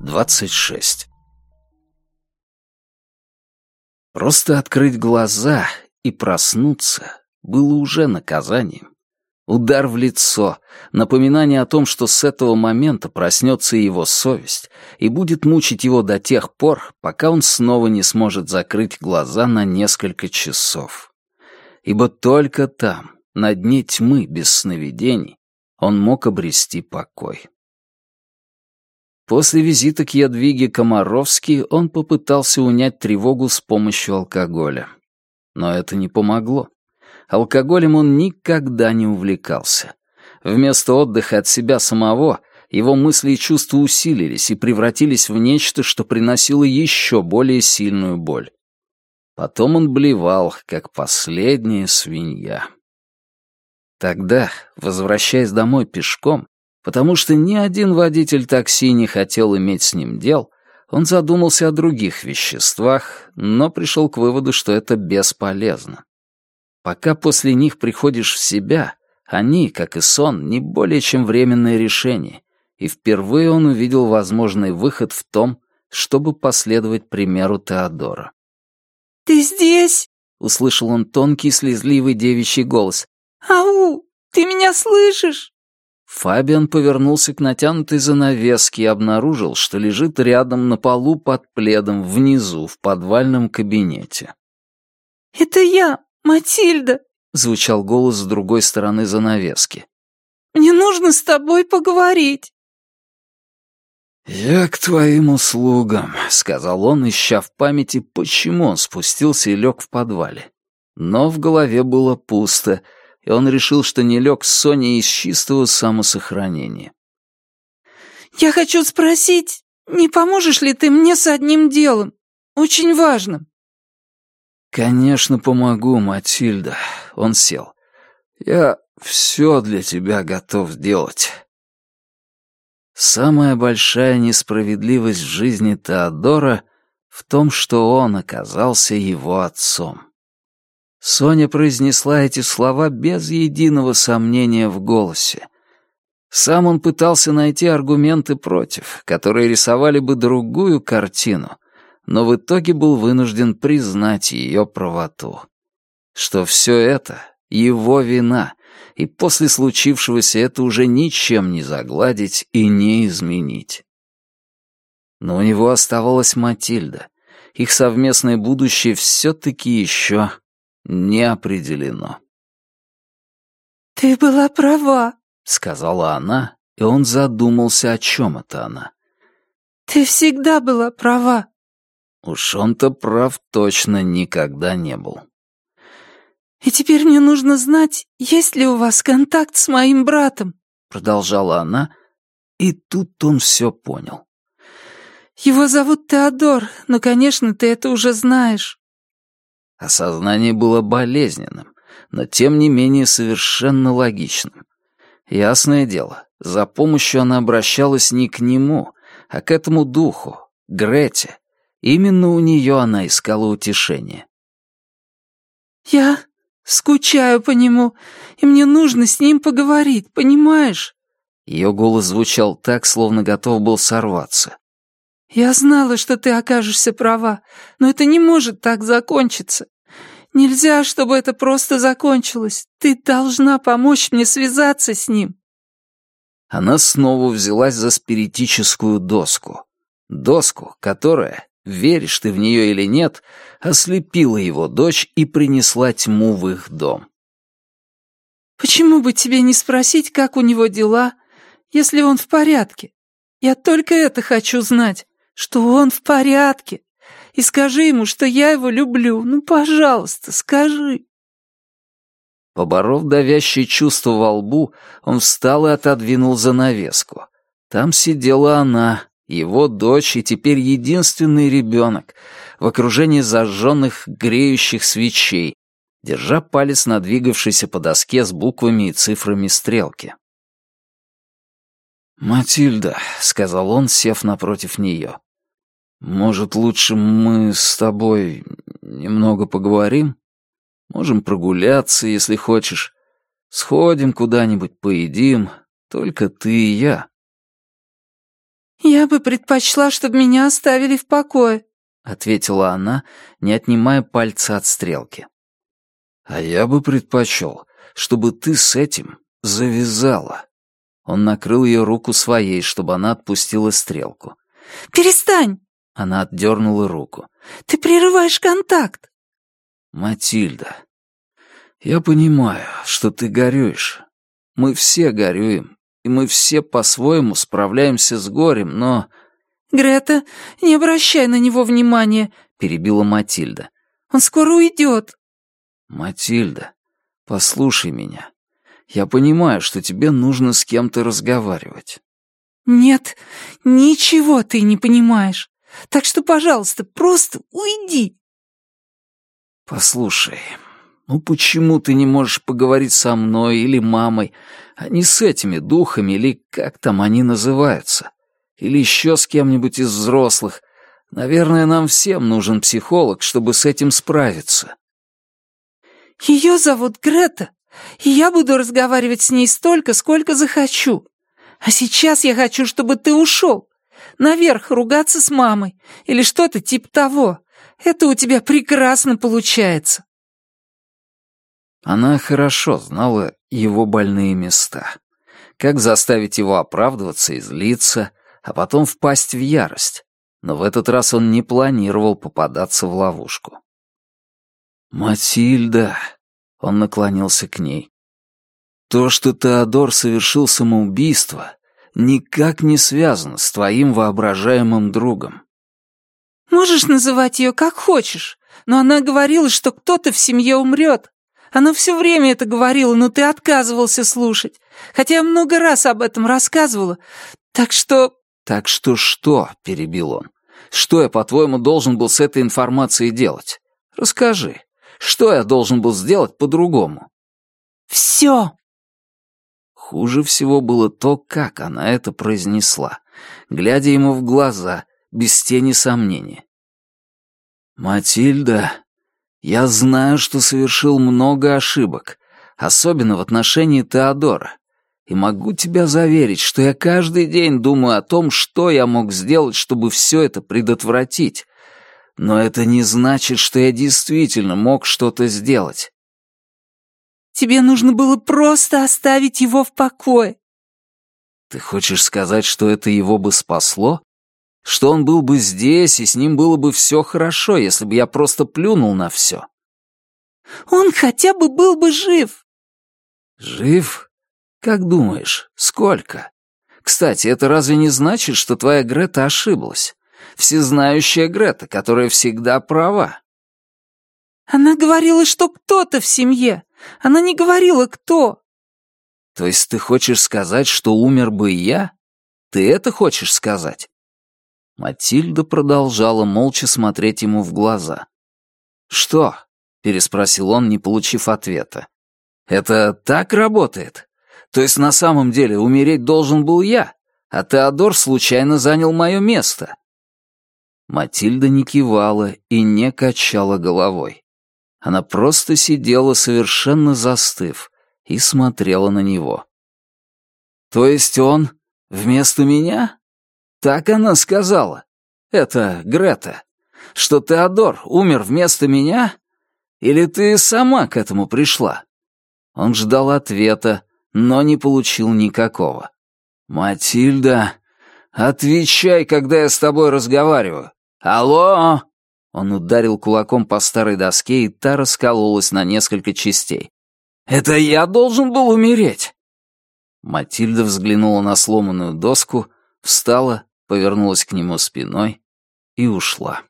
26. Просто открыть глаза и проснуться было уже наказанием. Удар в лицо, напоминание о том, что с этого момента проснется его совесть и будет мучить его до тех пор, пока он снова не сможет закрыть глаза на несколько часов. Ибо только там, на дне тьмы без сновидений, он мог обрести покой. После визита к Ядвиге Комаровски он попытался унять тревогу с помощью алкоголя. Но это не помогло. Алкоголем он никогда не увлекался. Вместо отдыха от себя самого его мысли и чувства усилились и превратились в нечто, что приносило еще более сильную боль. Потом он блевал, как последняя свинья. Тогда, возвращаясь домой пешком, потому что ни один водитель такси не хотел иметь с ним дел, он задумался о других веществах, но пришел к выводу, что это бесполезно. Пока после них приходишь в себя, они, как и сон, не более чем временное решение, и впервые он увидел возможный выход в том, чтобы последовать примеру Теодора. «Ты здесь?» — услышал он тонкий слезливый девичий голос. «Ау, ты меня слышишь?» Фабиан повернулся к натянутой занавеске и обнаружил, что лежит рядом на полу под пледом внизу в подвальном кабинете. «Это я, Матильда», — звучал голос с другой стороны занавески. «Мне нужно с тобой поговорить». «Я к твоим услугам», — сказал он, ища в памяти, почему он спустился и лег в подвале. Но в голове было пусто — и он решил, что не лег с Соней из чистого самосохранения. «Я хочу спросить, не поможешь ли ты мне с одним делом? Очень важным». «Конечно, помогу, Матильда», — он сел. «Я все для тебя готов сделать». Самая большая несправедливость в жизни Теодора в том, что он оказался его отцом. Соня произнесла эти слова без единого сомнения в голосе. Сам он пытался найти аргументы против, которые рисовали бы другую картину, но в итоге был вынужден признать ее правоту. Что все это — его вина, и после случившегося это уже ничем не загладить и не изменить. Но у него оставалась Матильда. Их совместное будущее все-таки еще не определено. «Ты была права», — сказала она, и он задумался, о чем это она. «Ты всегда была права». Уж он-то прав точно никогда не был. «И теперь мне нужно знать, есть ли у вас контакт с моим братом», — продолжала она, и тут он все понял. «Его зовут Теодор, но, конечно, ты это уже знаешь». Осознание было болезненным, но тем не менее совершенно логичным. Ясное дело, за помощью она обращалась не к нему, а к этому духу, Грете. Именно у нее она искала утешение. «Я скучаю по нему, и мне нужно с ним поговорить, понимаешь?» Ее голос звучал так, словно готов был сорваться. «Я знала, что ты окажешься права, но это не может так закончиться. Нельзя, чтобы это просто закончилось. Ты должна помочь мне связаться с ним». Она снова взялась за спиритическую доску. Доску, которая, веришь ты в нее или нет, ослепила его дочь и принесла тьму в их дом. «Почему бы тебе не спросить, как у него дела, если он в порядке? Я только это хочу знать что он в порядке. И скажи ему, что я его люблю. Ну, пожалуйста, скажи». Поборов давящее чувство во лбу, он встал и отодвинул занавеску. Там сидела она, его дочь и теперь единственный ребенок, в окружении зажженных греющих свечей, держа палец на двигавшейся по доске с буквами и цифрами стрелки. «Матильда», — сказал он, сев напротив нее, может, лучше мы с тобой немного поговорим? Можем прогуляться, если хочешь. Сходим куда-нибудь, поедим. Только ты и я. «Я бы предпочла, чтобы меня оставили в покое», — ответила она, не отнимая пальца от стрелки. «А я бы предпочел, чтобы ты с этим завязала». Он накрыл ее руку своей, чтобы она отпустила стрелку. «Перестань!» Она отдернула руку. «Ты прерываешь контакт!» «Матильда, я понимаю, что ты горюешь. Мы все горюем, и мы все по-своему справляемся с горем, но...» «Грета, не обращай на него внимания», — перебила Матильда. «Он скоро уйдет». «Матильда, послушай меня. Я понимаю, что тебе нужно с кем-то разговаривать». «Нет, ничего ты не понимаешь. Так что, пожалуйста, просто уйди». «Послушай, ну почему ты не можешь поговорить со мной или мамой, а не с этими духами или как там они называются? Или еще с кем-нибудь из взрослых? Наверное, нам всем нужен психолог, чтобы с этим справиться». «Ее зовут Грета, и я буду разговаривать с ней столько, сколько захочу. А сейчас я хочу, чтобы ты ушел. Наверх ругаться с мамой или что-то типа того. Это у тебя прекрасно получается». Она хорошо знала его больные места. Как заставить его оправдываться и злиться, а потом впасть в ярость. Но в этот раз он не планировал попадаться в ловушку. «Матильда», — он наклонился к ней, — «то, что Теодор совершил самоубийство, никак не связано с твоим воображаемым другом». «Можешь называть ее как хочешь, но она говорила, что кто-то в семье умрет. Она все время это говорила, но ты отказывался слушать, хотя я много раз об этом рассказывала, так что...» «Так что что?» — перебил он. «Что я, по-твоему, должен был с этой информацией делать? Расскажи, что я должен был сделать по-другому?» «Все!» Хуже всего было то, как она это произнесла, глядя ему в глаза, без тени сомнения. «Матильда, я знаю, что совершил много ошибок, особенно в отношении Теодора, и могу тебя заверить, что я каждый день думаю о том, что я мог сделать, чтобы все это предотвратить. Но это не значит, что я действительно мог что-то сделать. Тебе нужно было просто оставить его в покое. Ты хочешь сказать, что это его бы спасло? что он был бы здесь, и с ним было бы все хорошо, если бы я просто плюнул на все. Он хотя бы был бы жив. Жив? Как думаешь, сколько? Кстати, это разве не значит, что твоя Грета ошиблась? Всезнающая Грета, которая всегда права. Она говорила, что кто-то в семье. Она не говорила, кто. То есть ты хочешь сказать, что умер бы я? Ты это хочешь сказать? Матильда продолжала молча смотреть ему в глаза. «Что?» — переспросил он, не получив ответа. «Это так работает? То есть на самом деле умереть должен был я, а Теодор случайно занял мое место?» Матильда не кивала и не качала головой. Она просто сидела совершенно застыв и смотрела на него. «То есть он вместо меня?» Так она сказала. Это Грета. Что Теодор умер вместо меня? Или ты сама к этому пришла? Он ждал ответа, но не получил никакого. «Матильда, отвечай, когда я с тобой разговариваю. Алло!» Он ударил кулаком по старой доске, и та раскололась на несколько частей. «Это я должен был умереть!» Матильда взглянула на сломанную доску, встала повернулась к нему спиной и ушла.